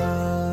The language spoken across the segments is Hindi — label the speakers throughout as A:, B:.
A: आरजे रमेश के साथ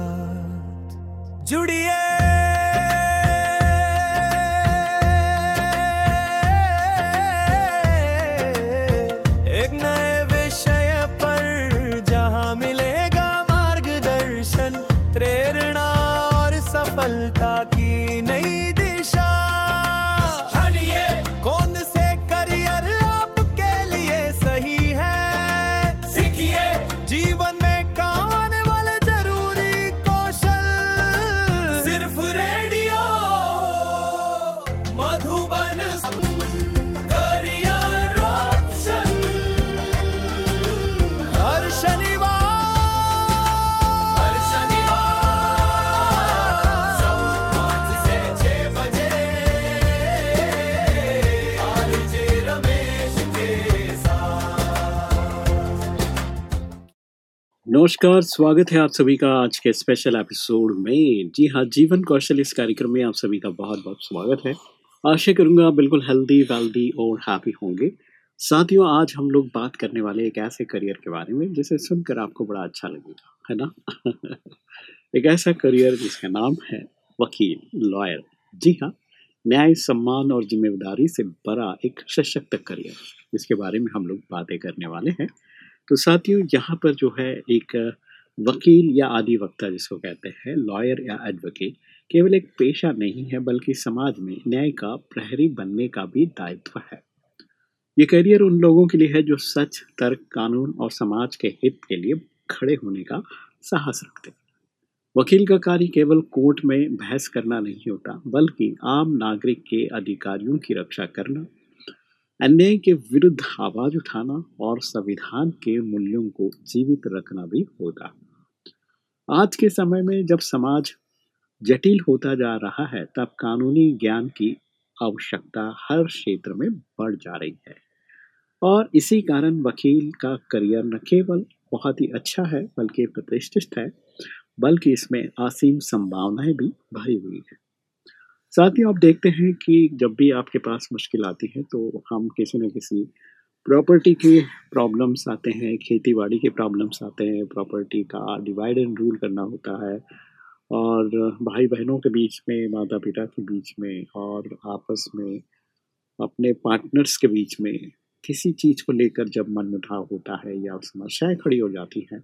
B: नमस्कार, स्वागत है आप सभी का आज के स्पेशल एपिसोड में। जी हाँ जीवन कौशल इस कार्यक्रम में आप सभी का बहुत बहुत स्वागत है। आशा करूँगा बिल्कुल हेल्दी वेल्दी और हैप्पी होंगे। साथियों, आज हम लोग बात करने वाले एक ऐसे करियर के बारे में, जिसे सुनकर आपको बड़ा अच्छा लगेगा, है ना? एक ऐसा करियर जिसका नाम है वकील लॉयर जी हाँ न्याय, सम्मान और ज़िम्मेदारी से बड़ा एक सशक्त करियर जिसके बारे में हम लोग बातें करने वाले हैं। तो साथियों, यहाँ पर जो है एक वकील या अधिवक्ता जिसको कहते हैं, लॉयर या एडवोकेट केवल एक पेशा नहीं है, बल्कि समाज में न्याय का प्रहरी बनने का भी दायित्व है। ये करियर उन लोगों के लिए है जो सच, तर्क, कानून और समाज के हित के लिए खड़े होने का साहस रखते हैं। वकील का कार्य केवल कोर्ट में बहस करना नहीं होता, बल्कि आम नागरिक के अधिकारियों की रक्षा करना अन्याय के विरुद्ध आवाज़ उठाना और संविधान के मूल्यों को जीवित रखना भी होता आज के समय में जब समाज जटिल होता जा रहा है, तब कानूनी ज्ञान की आवश्यकता हर क्षेत्र में बढ़ जा रही है। और इसी कारण वकील का करियर न केवल बहुत ही अच्छा है, बल्कि प्रतिष्ठित है, बल्कि इसमें असीम संभावनाएँ भी भरी हुई है। साथियों आप देखते हैं कि जब भी आपके पास मुश्किल आती है तो हम किसी न किसी प्रॉपर्टी के प्रॉब्लम्स आते हैं खेती बाड़ी के प्रॉब्लम्स आते हैं, प्रॉपर्टी का डिवाइड एंड रूल करना होता है और भाई बहनों के बीच में माता पिता के बीच में और आपस में, अपने पार्टनर्स के बीच में किसी चीज़ को लेकर जब मन मुटाव होता है या समस्याएँ खड़ी हो जाती हैं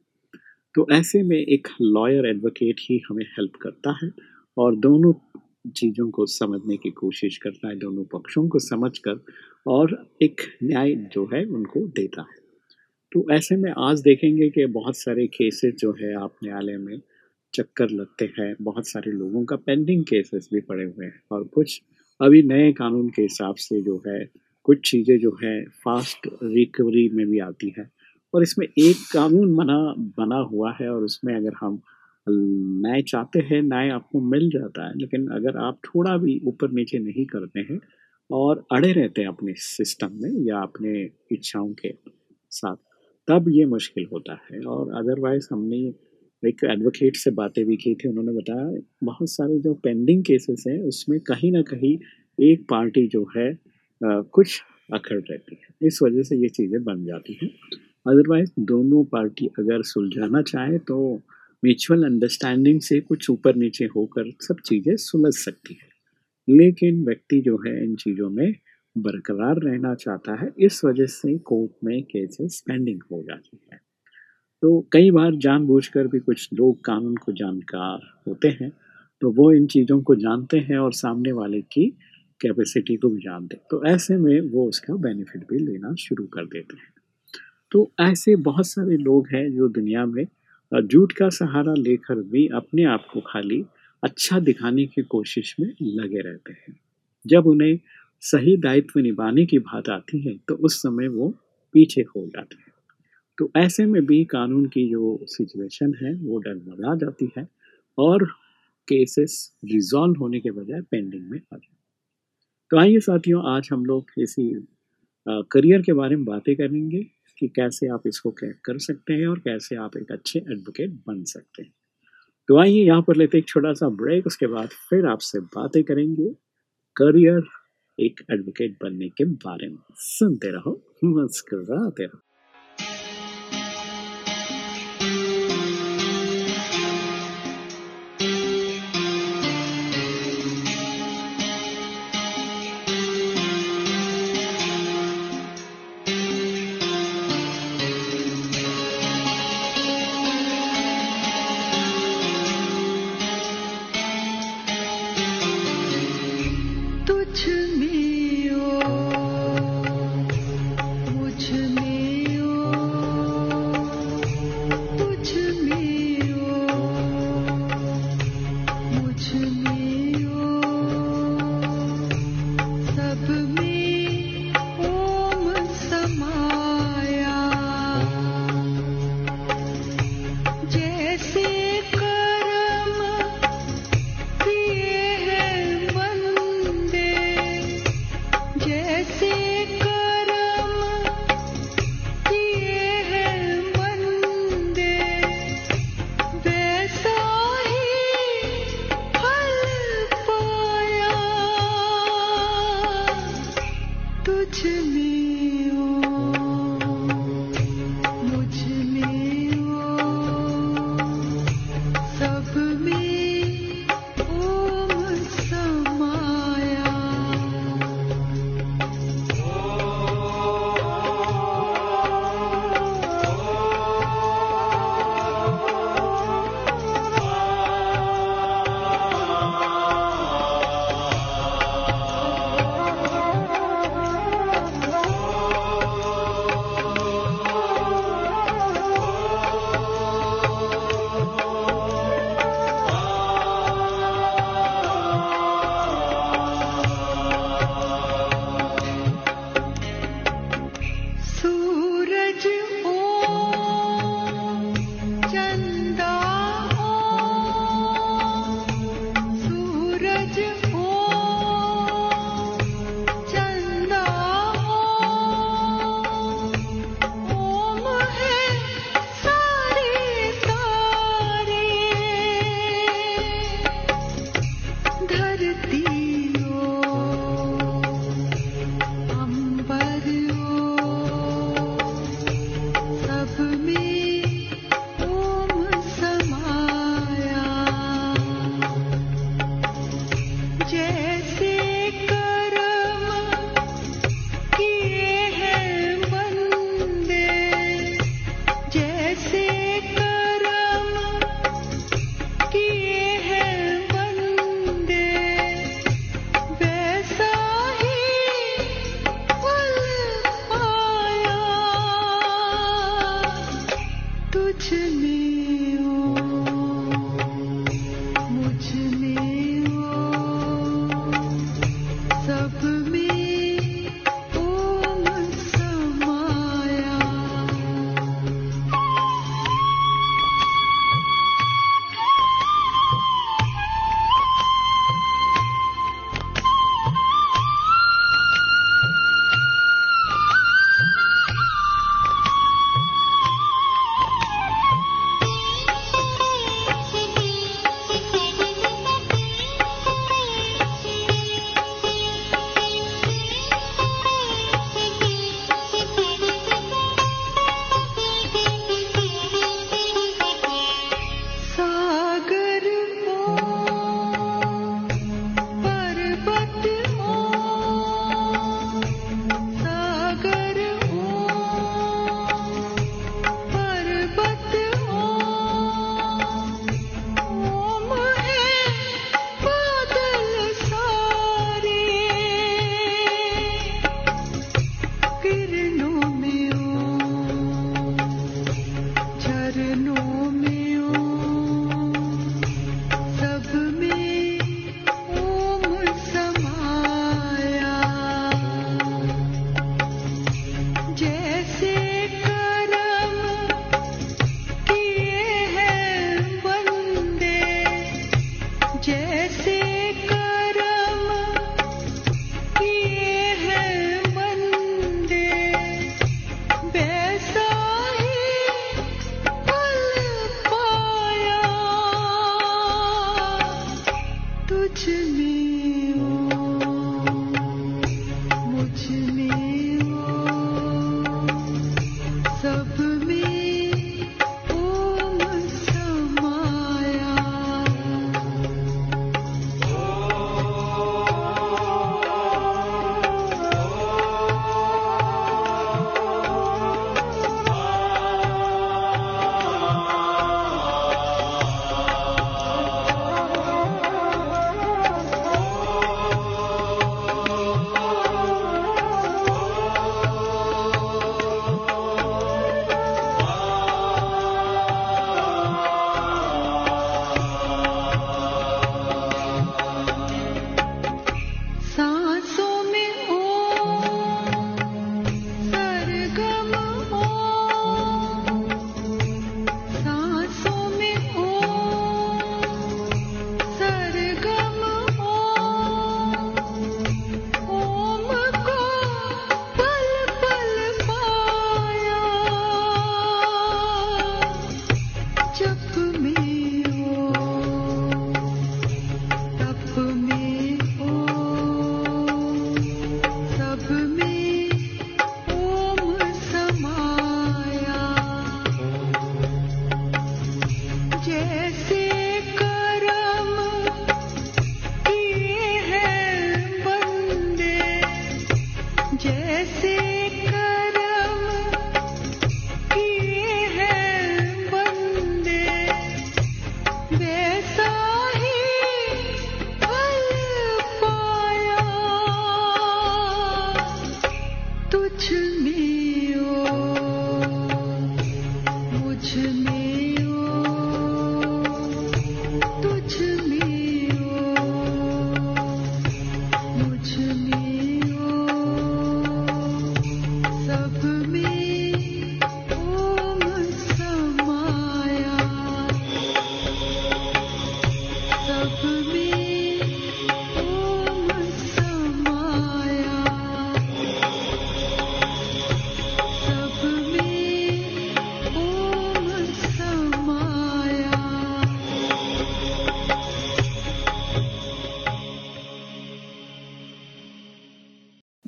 B: तो ऐसे में एक लॉयर एडवोकेट ही हमें हेल्प करता है और दोनों चीज़ों को समझने की कोशिश करता है, दोनों पक्षों को समझकर और एक न्याय जो है उनको देता है। तो ऐसे में आज देखेंगे कि बहुत सारे केसेस जो है, आप न्यायालय में चक्कर लगते हैं, बहुत सारे लोगों का पेंडिंग केसेस भी पड़े हुए हैं और कुछ अभी नए कानून के हिसाब से जो है, कुछ चीज़ें जो है फास्ट रिकवरी में भी आती है और इसमें एक कानून बना बना हुआ है और उसमें अगर हम न्याय चाहते हैं न्याय आपको मिल जाता है लेकिन अगर आप थोड़ा भी ऊपर नीचे नहीं करते हैं और अड़े रहते हैं अपने सिस्टम में या अपने इच्छाओं के साथ तब ये मुश्किल होता है। और अदरवाइज़ हमने एक एडवोकेट से बातें भी की थी उन्होंने बताया बहुत सारे जो पेंडिंग केसेस हैं उसमें कहीं ना कहीं एक पार्टी जो है अ, कुछ अखड़ रहती है। इस वजह से ये चीज़ें बन जाती हैं। अदरवाइज़ दोनों पार्टी अगर सुलझाना चाहे तो म्यूचुअल अंडरस्टैंडिंग से कुछ ऊपर नीचे होकर सब चीज़ें सुलझ सकती है। लेकिन व्यक्ति जो है, इन चीज़ों में बरकरार रहना चाहता है, इस वजह से कोर्ट में केसेस पेंडिंग हो जाती है। तो कई बार जानबूझकर भी कुछ लोग कानून को जानकार होते हैं तो वो इन चीज़ों को जानते हैं और सामने वाले की कैपेसिटी को भी जानते हैं। तो ऐसे में वो उसका बेनिफिट भी लेना शुरू कर देते हैं। तो ऐसे बहुत सारे लोग हैं जो दुनिया में झूठ का सहारा लेकर भी अपने आप को खाली अच्छा दिखाने की कोशिश में लगे रहते हैं। जब उन्हें सही दायित्व निभाने की बात आती है तो उस समय वो पीछे खोल जाते हैं। तो ऐसे में भी कानून की जो सिचुएशन है, वो डगमगा जाती है और केसेस रिजॉल्व होने के बजाय पेंडिंग में आ जाते तो आइए साथियों, आज हम लोग इसी करियर के बारे में बातें करेंगे। कि कैसे आप इसको क्रैक कर सकते हैं और कैसे आप एक अच्छे एडवोकेट बन सकते हैं। तो आइए यहाँ पर लेते एक छोटा सा ब्रेक उसके बाद फिर आपसे बातें करेंगे करियर एक एडवोकेट बनने के बारे में। सुनते रहो, मुस्कुराते रहो।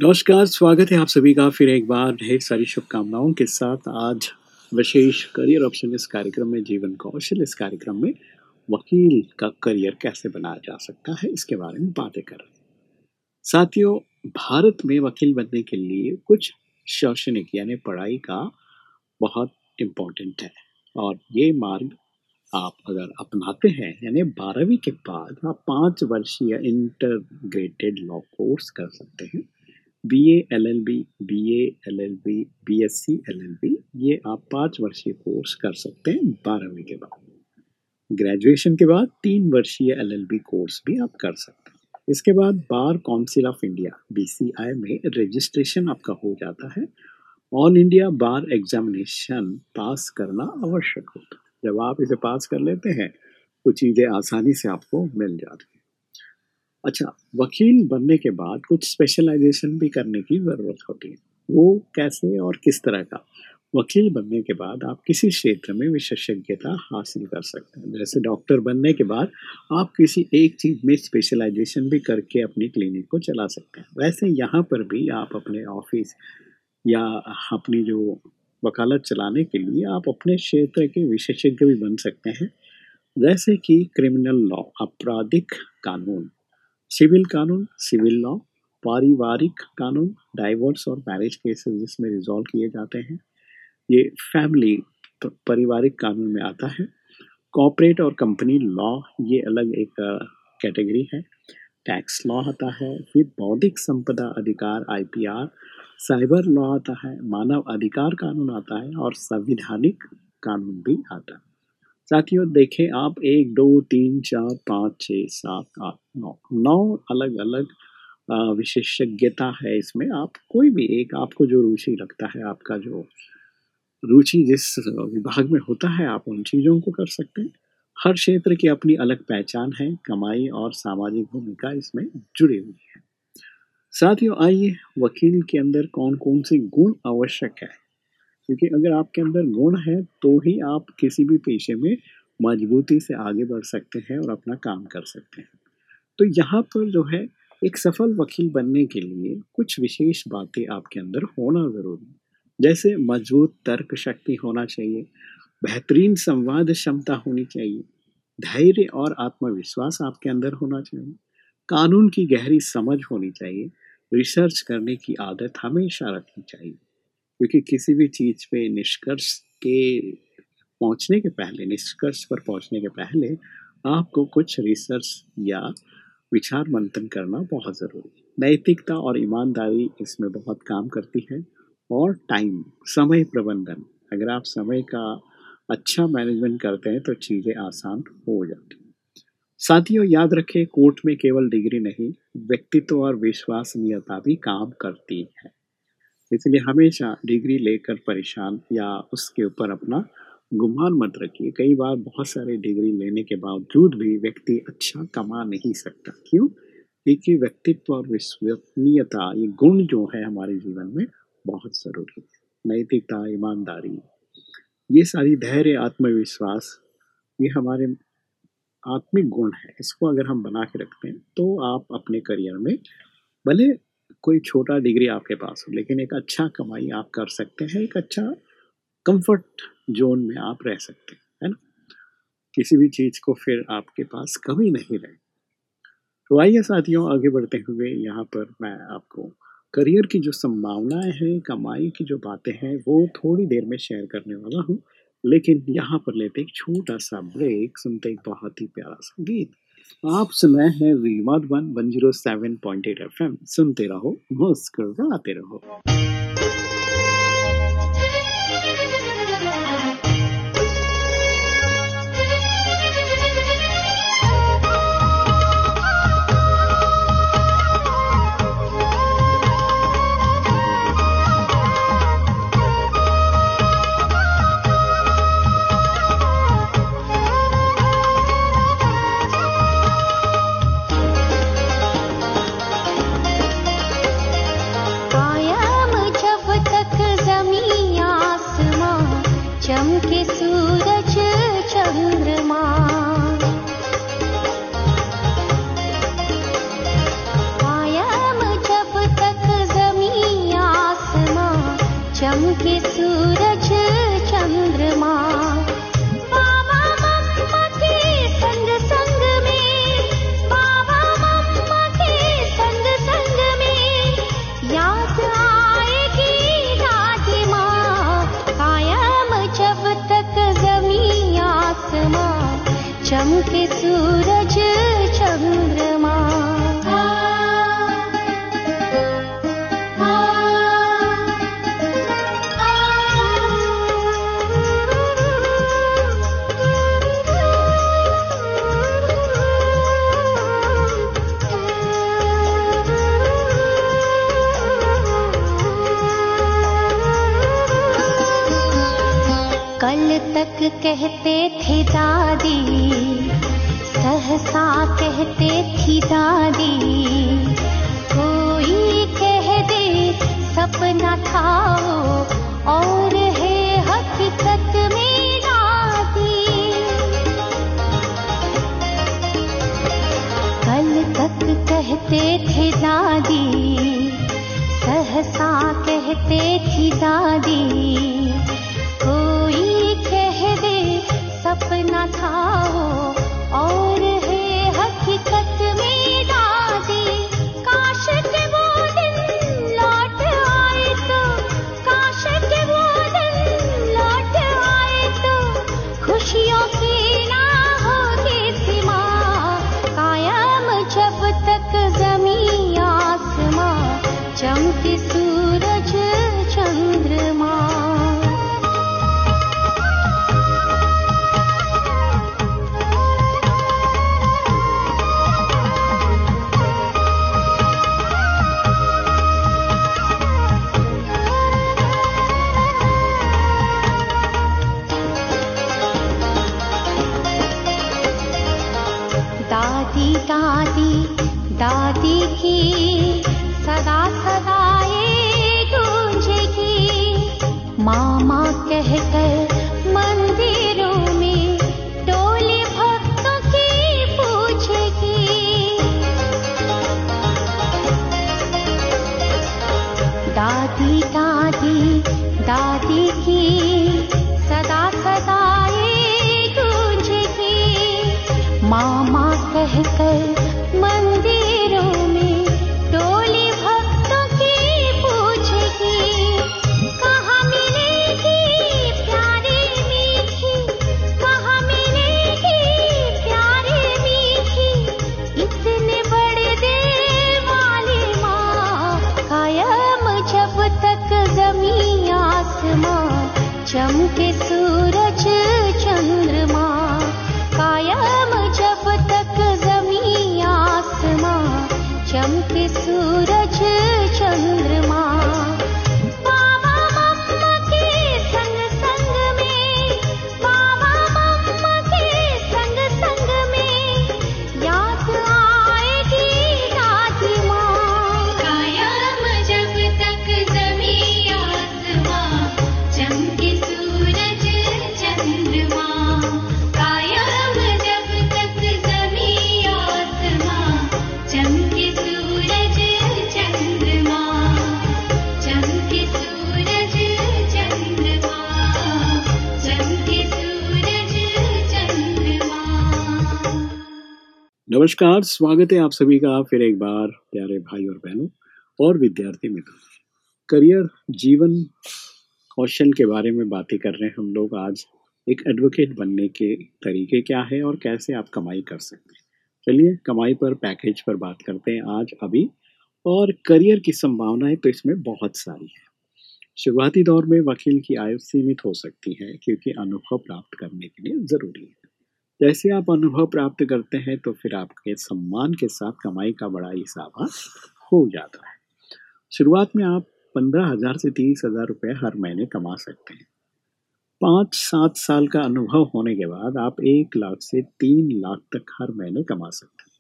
B: नमस्कार, स्वागत है आप सभी का फिर एक बार ढेर सारी शुभकामनाओं के साथ। आज विशेष करियर ऑप्शन इस कार्यक्रम में, जीवन कौशल इस कार्यक्रम में वकील का करियर कैसे बनाया जा सकता है, इसके बारे में बातें कर रहे हैं। साथियों, भारत में वकील बनने के लिए कुछ शैक्षणिक यानी पढ़ाई का बहुत इम्पोर्टेंट है। और ये मार्ग आप अगर अपनाते हैं, यानी बारहवीं के बाद आप पाँच वर्षीय इंटरग्रेटेड लॉ कोर्स कर सकते हैं। B A L L B B L L B B S C L L B ये आप पाँच वर्षीय कोर्स कर सकते हैं बारहवीं के बाद। ग्रेजुएशन के बाद तीन वर्षीय एल एल बी कोर्स भी आप कर सकते हैं। इसके बाद bar council of India B C I में रजिस्ट्रेशन आपका हो जाता है। All India bar examination pass करना आवश्यक होता है। जब आप इसे पास कर लेते हैं तो चीज़ें आसानी से आपको मिल जाती अच्छा वकील बनने के बाद कुछ स्पेशलाइजेशन भी करने की ज़रूरत होती है। वो कैसे और किस तरह का? वकील बनने के बाद आप किसी क्षेत्र में विशेषज्ञता हासिल कर सकते हैं। जैसे डॉक्टर बनने के बाद आप किसी एक चीज़ में स्पेशलाइजेशन भी करके अपनी क्लिनिक को चला सकते हैं। वैसे यहाँ पर भी आप अपने ऑफ़िस या अपनी जो वकालत चलाने के लिए आप अपने क्षेत्र के विशेषज्ञ भी बन सकते हैं। जैसे कि क्रिमिनल लॉ आपराधिक कानून। सिविल कानून, सिविल लॉ, पारिवारिक कानून डाइवोर्स और मैरिज केसेस जिसमें रिजॉल्व किए जाते हैं। ये फैमिली पारिवारिक कानून में आता है। कॉपरेट और कंपनी लॉ ये अलग एक कैटेगरी है। टैक्स लॉ आता है, फिर बौद्धिक संपदा अधिकार आईपीआर साइबर लॉ आता है, मानव अधिकार कानून आता है और संविधानिक कानून भी आता है। साथियों, देखें आप एक, दो, तीन, चार, पाँच छः सात, आठ, नौ। नौ अलग अलग विशेषज्ञता है इसमें। आप कोई भी एक, आपको जो रुचि लगता है, आपका जो रुचि जिस विभाग में होता है, आप उन चीज़ों को कर सकते हैं। हर क्षेत्र की अपनी अलग पहचान है, कमाई और सामाजिक भूमिका इसमें जुड़ी हुई है। साथियों, आइए वकील के अंदर कौन कौन से गुण आवश्यक है? क्योंकि अगर आपके अंदर गुण है तो ही आप किसी भी पेशे में मजबूती से आगे बढ़ सकते हैं और अपना काम कर सकते हैं। तो यहाँ पर जो है, एक सफल वकील बनने के लिए कुछ विशेष बातें आपके अंदर होना ज़रूरी जैसे मज़बूत तर्क शक्ति होना चाहिए, बेहतरीन संवाद क्षमता होनी चाहिए, धैर्य और आत्मविश्वास आपके अंदर होना चाहिए, कानून की गहरी समझ होनी चाहिए, रिसर्च करने की आदत हमेशा रखनी चाहिए। क्योंकि किसी भी चीज़ पे निष्कर्ष के पहुँचने के पहले, निष्कर्ष पर पहुँचने के पहले आपको कुछ रिसर्च या विचार मंथन करना बहुत ज़रूरी है। नैतिकता और ईमानदारी इसमें बहुत काम करती है और टाइम समय प्रबंधन। अगर आप समय का अच्छा मैनेजमेंट करते हैं तो चीज़ें आसान हो जाती साथियों, याद रखें कोर्ट में केवल डिग्री नहीं, व्यक्तित्व और विश्वसनीयता भी काम करती है। इसलिए हमेशा डिग्री लेकर परेशान या उसके ऊपर अपना गुमान मत रखिए। कई बार बहुत सारे डिग्री लेने के बावजूद भी व्यक्ति अच्छा कमा नहीं सकता। क्यों? क्योंकि व्यक्तित्व और विश्वसनीयता, ये गुण जो है हमारे जीवन में बहुत ज़रूरी है। नैतिकता, ईमानदारी, ये सारी धैर्य, आत्मविश्वास, ये हमारे आत्मिक गुण है। इसको अगर हम बना के रखते हैं तो आप अपने करियर में भले कोई छोटा डिग्री आपके पास हो, लेकिन एक अच्छा कमाई आप कर सकते हैं, एक अच्छा कंफर्ट जोन में आप रह सकते हैं, है ना? किसी भी चीज़ को फिर आपके पास कमी नहीं रहे। तो आइए साथियों, आगे बढ़ते हुए यहाँ पर मैं आपको करियर की जो संभावनाएँ हैं, कमाई की जो बातें हैं, वो थोड़ी देर में शेयर करने वाला हूँ, लेकिन यहाँ पर लेते एक छोटा सा ब्रेक सुनते एक बहुत ही प्यारा सा गीत। आप सुन रहे हैं विवाद one one zero seven point eight F M सुनते रहो, मुस्कुराते रहो।
C: kiss कहते थे दादी सहसा कहते थी दादी कोई कह दे सपना था वो दादी दादी दादी की सदा सदा ये गूंजेगी। मामा कहकर
B: नमस्कार, स्वागत है आप सभी का फिर एक बार, प्यारे भाई और बहनों और विद्यार्थी मित्रों। करियर, जीवन कौशल के बारे में बातें कर रहे हैं हम लोग आज। एक एडवोकेट बनने के तरीके क्या है और कैसे आप कमाई कर सकते हैं। चलिए, कमाई पर पैकेज पर बात करते हैं आज अभी। और करियर की संभावनाएँ तो इसमें बहुत सारी है। शुरुआती दौर में वकील की आयु सीमित हो सकती है, क्योंकि अनुभव प्राप्त करने के लिए ज़रूरी है। जैसे आप अनुभव प्राप्त करते हैं तो फिर आपके सम्मान के साथ कमाई का बड़ा हिसाब हो जाता है। शुरुआत में आप पंद्रह हज़ार से तीस हज़ार रुपये हर महीने कमा सकते हैं। पाँच सात साल का अनुभव होने के बाद आप एक लाख से तीन लाख तक हर महीने कमा सकते हैं।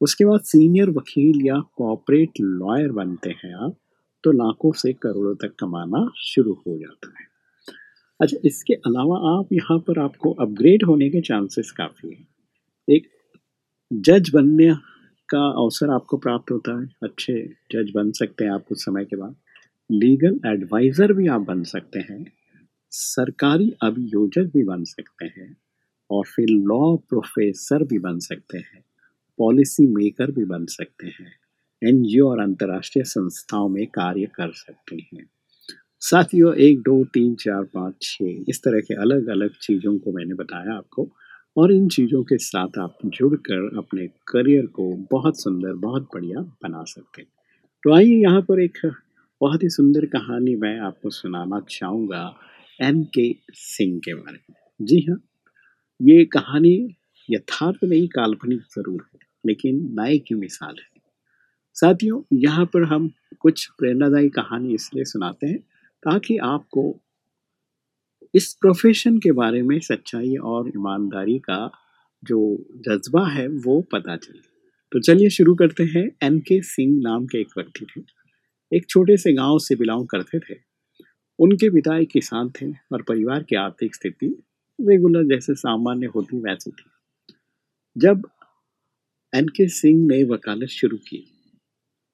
B: उसके बाद सीनियर वकील या कॉपरेट लॉयर बनते हैं आप तो लाखों से करोड़ों तक कमाना शुरू हो जाता है। अच्छा इसके अलावा आप यहाँ पर आपको अपग्रेड होने के चांसेस काफ़ी हैं। एक जज बनने का अवसर आपको प्राप्त होता है। अच्छे जज बन सकते हैं आप कुछ समय के बाद। लीगल एडवाइज़र भी आप बन सकते हैं। सरकारी अभियोजक भी बन सकते हैं और फिर लॉ प्रोफेसर भी बन सकते हैं। पॉलिसी मेकर भी बन सकते हैं। एनजीओ और अंतर्राष्ट्रीय संस्थाओं में कार्य कर सकते हैं। साथियों, एक, दो, तीन, चार, पाँच छः इस तरह के अलग अलग चीज़ों को मैंने बताया आपको और इन चीज़ों के साथ आप जुड़कर अपने करियर को बहुत सुंदर, बहुत बढ़िया बना सकते हैं। तो आइए यहाँ पर एक बहुत ही सुंदर कहानी मैं आपको सुनाना चाहूँगा एम के सिंह के बारे में। जी हाँ ये कहानी यथार्थ नहीं, काल्पनिक ज़रूर है, लेकिन नायक की मिसाल है? साथियों, यहाँ पर हम कुछ प्रेरणादायी कहानी इसलिए सुनाते हैं ताकि आपको इस प्रोफेशन के बारे में सच्चाई और ईमानदारी का जो जज्बा है, वो पता चले। तो चलिए शुरू करते हैं। एन के सिंह नाम के एक व्यक्ति थे। एक छोटे से गाँव से बिलोंग करते थे। उनके पिता एक किसान थे और परिवार की आर्थिक स्थिति रेगुलर जैसे सामान्य होती वैसी थी। जब एन के सिंह ने वकालत शुरू की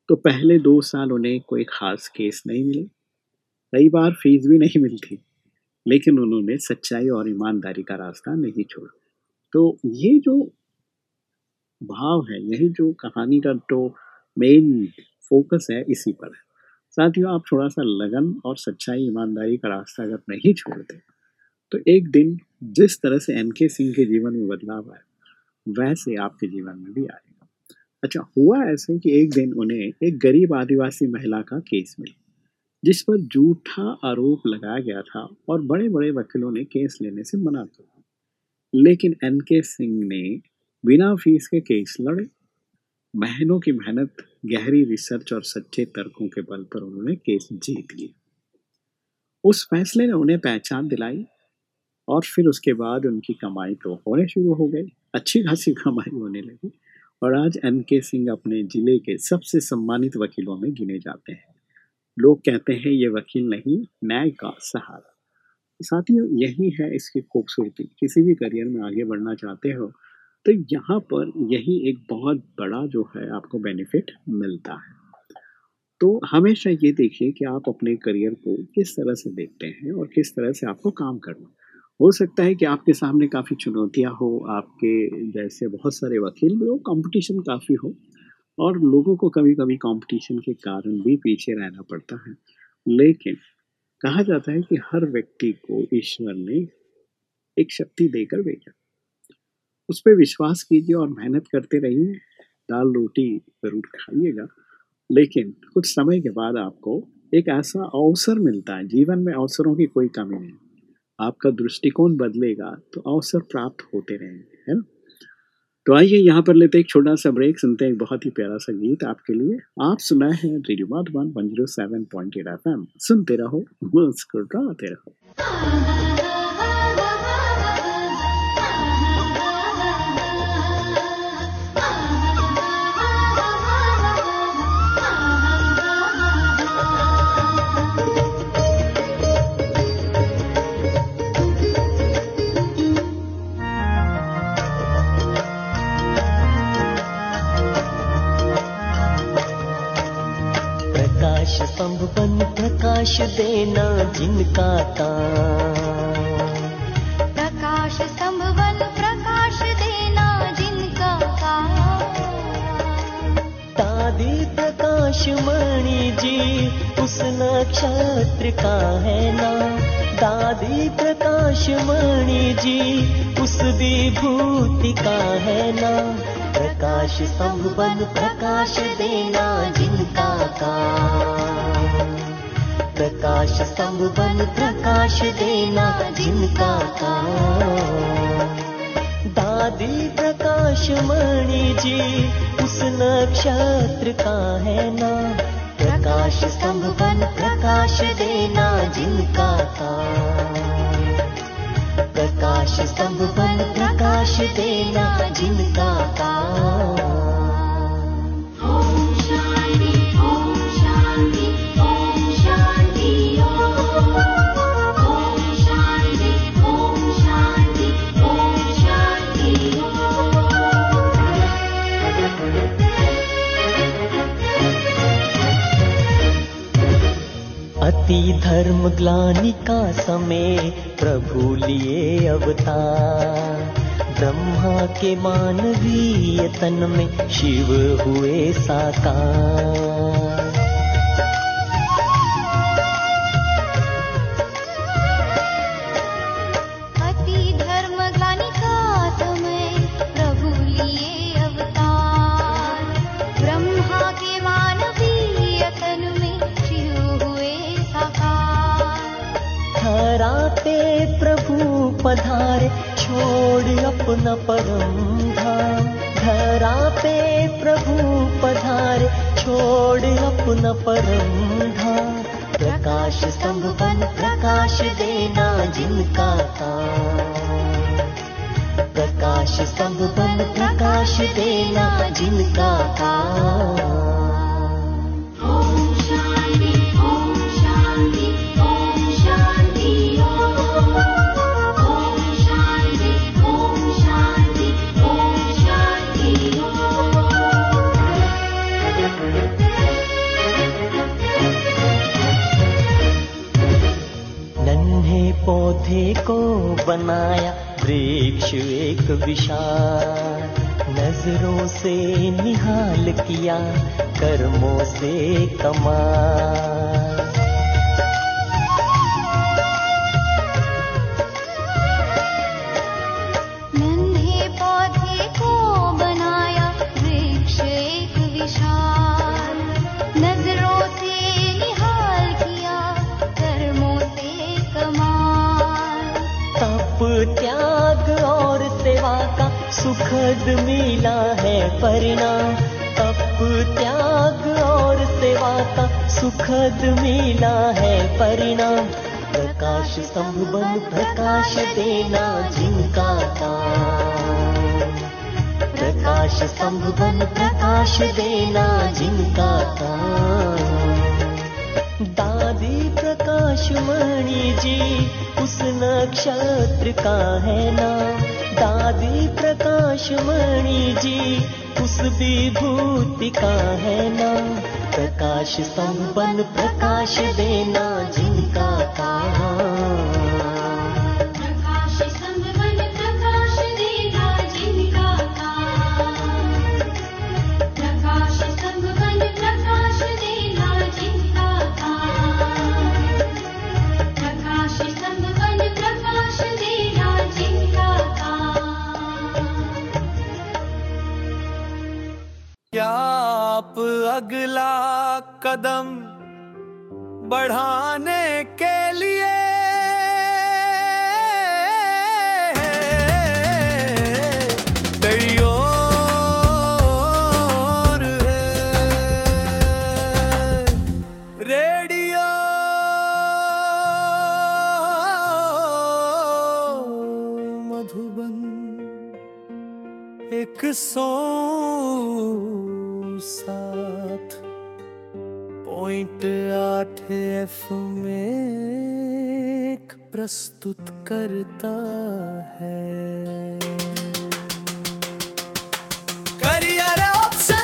B: तो पहले दो साल उन्हें कोई खास केस नहीं मिले। कई बार फ़ीस भी नहीं मिलती। लेकिन उन्होंने सच्चाई और ईमानदारी का रास्ता नहीं छोड़ा। तो ये जो भाव है, यही जो कहानी का तो मेन फोकस है, इसी पर है। साथियों, आप थोड़ा सा लगन और सच्चाई, ईमानदारी का रास्ता अगर नहीं छोड़ते तो एक दिन जिस तरह से एन के सिंह के जीवन में बदलाव आया, वैसे आपके जीवन में भी आएगा। अच्छा हुआ ऐसे कि एक दिन उन्हें एक गरीब आदिवासी महिला का केस मिला। जिस पर झूठा आरोप लगाया गया था और बड़े बड़े वकीलों ने केस लेने से मना किया लेकिन एन के सिंह ने बिना फ़ीस के केस लड़े। महीनों की मेहनत, गहरी रिसर्च और सच्चे तर्कों के बल पर उन्होंने केस जीत लिया उस फैसले ने उन्हें पहचान दिलाई और फिर उसके बाद उनकी कमाई तो होने शुरू हो गई। अच्छी खासी कमाई होने लगी और आज एन के सिंह अपने ज़िले के सबसे सम्मानित वकीलों में गिने जाते हैं। लोग कहते हैं, ये वकील नहीं न्याय का सहारा। साथियों यही है इसकी खूबसूरती। किसी भी करियर में आगे बढ़ना चाहते हो तो यहाँ पर यही एक बहुत बड़ा जो है आपको बेनिफिट मिलता है। तो हमेशा ये देखिए कि आप अपने करियर को किस तरह से देखते हैं और किस तरह से आपको काम करना हो। सकता है कि आपके सामने काफ़ी चुनौतियाँ हो, आपके जैसे बहुत सारे वकील भी हो कंपटीशन काफ़ी हो और लोगों को कभी कभी कंपटीशन के कारण भी पीछे रहना पड़ता है। लेकिन कहा जाता है कि हर व्यक्ति को ईश्वर ने एक शक्ति देकर भेजा। उस पर विश्वास कीजिए और मेहनत करते रहिए। दाल रोटी ज़रूर खाइएगा, लेकिन कुछ समय के बाद आपको एक ऐसा अवसर मिलता है, जीवन में अवसरों की कोई कमी नहीं। आपका दृष्टिकोण बदलेगा तो अवसर प्राप्त होते रहेंगे, है ना? तो आइए यहाँ पर लेते एक छोटा सा ब्रेक सुनते हैं एक बहुत ही प्यारा सा गीत आपके लिए। आप सुना है radio one zero seven point eight F M सुनते रहो, मुस्कुराते रहो।
D: प्रकाश संभवन प्रकाश देना जिनका काम।
C: प्रकाश संभवन प्रकाश देना जिनका काम।
D: दादी प्रकाश मणि जी उस नक्षत्र का है नाम। दादी प्रकाश मणि जी उस विभूति का है नाम। प्रकाश संभवन प्रकाश देना संभवन प्रकाश देना जिनका काम दादी प्रकाश मणि जी उस नक्षत्र का है नाम। प्रकाश संभवन प्रकाश देना जिनका काम प्रकाश संभवन प्रकाश देना जिनका काम धर्म ग्लानि का समय प्रभु लिए अवतार। ब्रह्मा के मानवीय तन में शिव हुए साकार पे प्रभु पधारे प्रभु पधारे छोड़ अपना परम धाम। प्रकाश बन प्रकाश देना जिनका काम। प्रकाश बन प्रकाश देना जिनका काम पौधे को बनाया वृक्ष एक विशाल। नज़रों से निहाल किया कर्मों से कमाल। सुखद मिला है परिणाम। तप त्याग और सेवा का सुखद मिला है परिणाम। प्रकाश प्रकाश देना जिनका काम। प्रकाश बन प्रकाश देना जिनका काम। दादी प्रकाश मणि जी उस नक्षत्र का है नाम दादी प्रकाश मणि जी उस विभूति का है नाम। प्रकाश बन प्रकाश देना जिनका काम
A: अगला कदम बढ़ाने के लिए मधुबन एक सौ आठ एफ़ में एक प्रस्तुत करता है। करियर ऑप्शन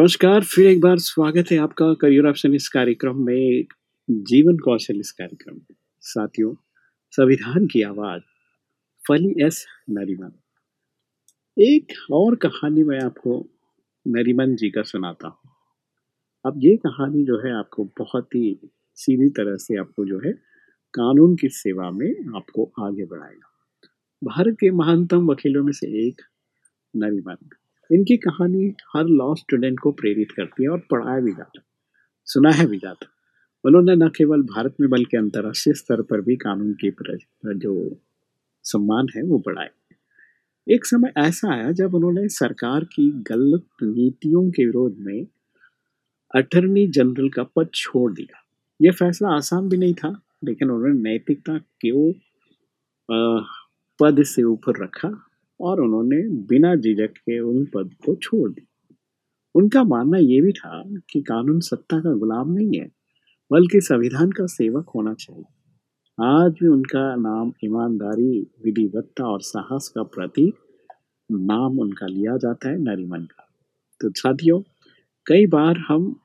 B: नमस्कार, फिर एक बार स्वागत है आपका करियर ऑप्शन इस कार्यक्रम में, जीवन कौशल इस कार्यक्रम में। साथियों, संविधान की आवाज़ फली एस नरीमन। एक और कहानी मैं आपको नरीमन जी का सुनाता हूँ। अब ये कहानी जो है आपको बहुत ही सीधी तरह से आपको जो है कानून की सेवा में आपको आगे बढ़ाएगा। भारत के महानतम वकीलों में से एक नरीमन। इनकी कहानी हर लॉ स्टूडेंट को प्रेरित करती है और पढ़ाया भी जाता है सुनाया भी जाता उन्होंने न केवल भारत में बल्कि अंतर्राष्ट्रीय स्तर पर भी कानून की जो सम्मान है वो बढ़ाए। एक समय ऐसा आया जब उन्होंने सरकार की गलत नीतियों के विरोध में अटर्नी जनरल का पद छोड़ दिया। यह फैसला आसान भी नहीं था, लेकिन उन्होंने नैतिकता को पद से ऊपर रखा और उन्होंने बिना झिझक के उन पद को छोड़ दिया। उनका मानना यह भी था कि कानून सत्ता का गुलाम नहीं है, बल्कि संविधान का सेवक होना चाहिए। आज भी उनका नाम ईमानदारी, विधिवत्ता और साहस का प्रतीक नाम उनका लिया जाता है नरीमन का। तो साथियों, कई बार हम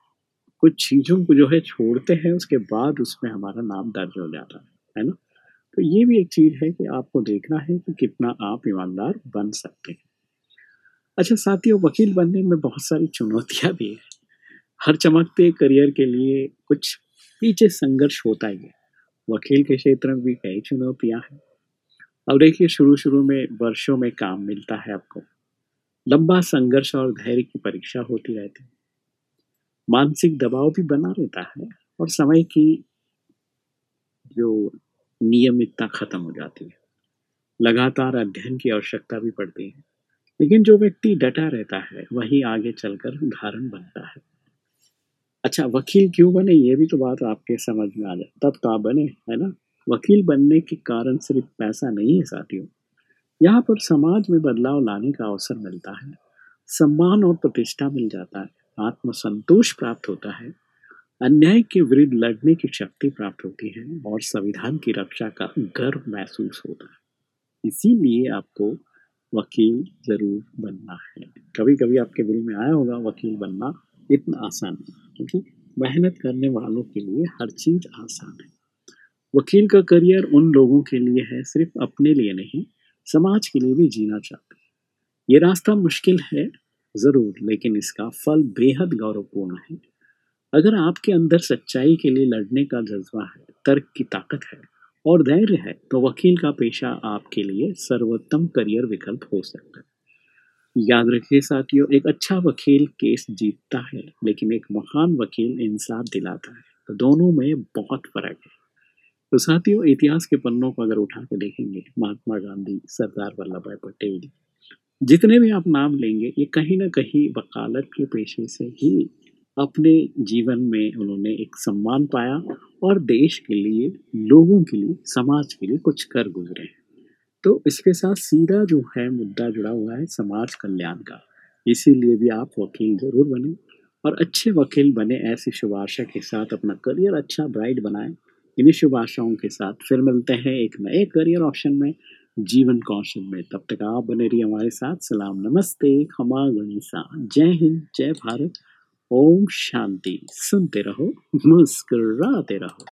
B: कुछ चीज़ों को जो है छोड़ते हैं, उसके बाद उसमें हमारा नाम दर्ज हो जाता है है ना? तो ये भी एक चीज़ है कि आपको देखना है कि कितना आप ईमानदार बन सकते हैं। अच्छा साथियों, वकील बनने में बहुत सारी चुनौतियाँ भी है। हर चमकते करियर के लिए कुछ पीछे संघर्ष होता ही है। वकील के क्षेत्र में भी कई चुनौतियाँ हैं। अब देखिए शुरू शुरू में वर्षों में काम मिलता है आपको। लंबा संघर्ष और धैर्य की परीक्षा होती रहती है। मानसिक दबाव भी बना रहता है और समय की जो नियमितता खत्म हो जाती है। लगातार अध्ययन की आवश्यकता भी पड़ती है। लेकिन जो व्यक्ति डटा रहता है, वही आगे चलकर उदाहरण बनता है। अच्छा वकील क्यों बने? ये भी तो बात आपके समझ में आ जाए। तब तो आप बने, है ना? वकील बनने के कारण सिर्फ़ पैसा नहीं है, साथियों। यहाँ पर समाज में बदलाव लाने का अवसर मिलता है। सम्मान और प्रतिष्ठा मिल जाता है। आत्मसंतोष प्राप्त होता है। अन्याय के विरुद्ध लड़ने की शक्ति प्राप्त होती है और संविधान की रक्षा का गर्व महसूस होता है। इसीलिए आपको वकील ज़रूर बनना है। कभी कभी आपके दिल में आया होगा, वकील बनना इतना आसान नहीं क्योंकि मेहनत करने वालों के लिए हर चीज़ आसान है। वकील का करियर उन लोगों के लिए है, सिर्फ़ अपने लिए नहीं, समाज के लिए भी जीना चाहते हैं। ये रास्ता मुश्किल है, ज़रूर, लेकिन इसका फल बेहद गौरवपूर्ण है। अगर आपके अंदर सच्चाई के लिए लड़ने का जज्बा है, तर्क की ताकत है और धैर्य है तो वकील का पेशा आपके लिए सर्वोत्तम करियर विकल्प हो सकता है। याद रखिए साथियों, एक अच्छा वकील केस जीतता है, लेकिन एक महान वकील इंसाफ दिलाता है तो दोनों में बहुत फ़र्क है। तो साथियों, इतिहास के पन्नों को अगर उठा के देखेंगे, महात्मा गांधी, सरदार वल्लभ भाई पटेल, जितने भी आप नाम लेंगे, ये कहीं ना कहीं वकालत के पेशे से ही अपने जीवन में उन्होंने एक सम्मान पाया और देश के लिए, लोगों के लिए, समाज के लिए कुछ कर गुजरे। तो इसके साथ सीधा जो है मुद्दा जुड़ा हुआ है समाज कल्याण का। इसीलिए भी आप वकील ज़रूर बने और अच्छे वकील बने, ऐसी शुभ आशा के साथ अपना करियर अच्छा ब्राइट बनाएँ। इन्हीं शुभ आशाओं के साथ फिर मिलते हैं एक नए करियर ऑप्शन में, जीवन कौशल में। तब तक आप बने रहिए हमारे साथ। सलाम, नमस्ते, खमा, गणिसा। जय हिंद, जय भारत। ओम शांति। सुनते रहो मुस्कुराते रहो।